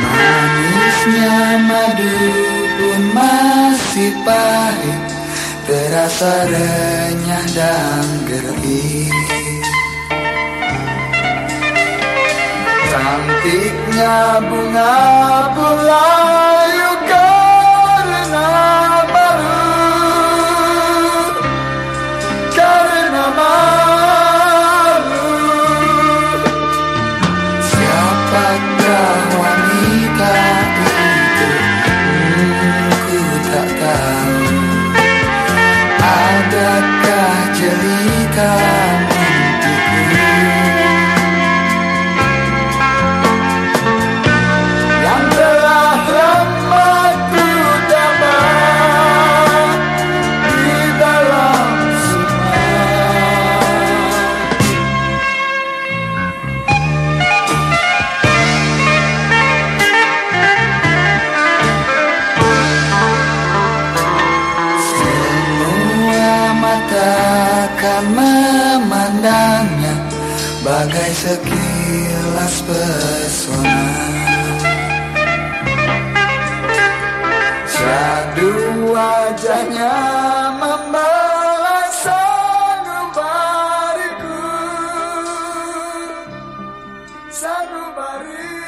Manisnya madu pun masih pahit Terasa renyah dan gerih Cantiknya bunga pun 가. Akan memandangnya Bagai sekilas pesona? Syahdu wajahnya membalas sanubariku Sanubariku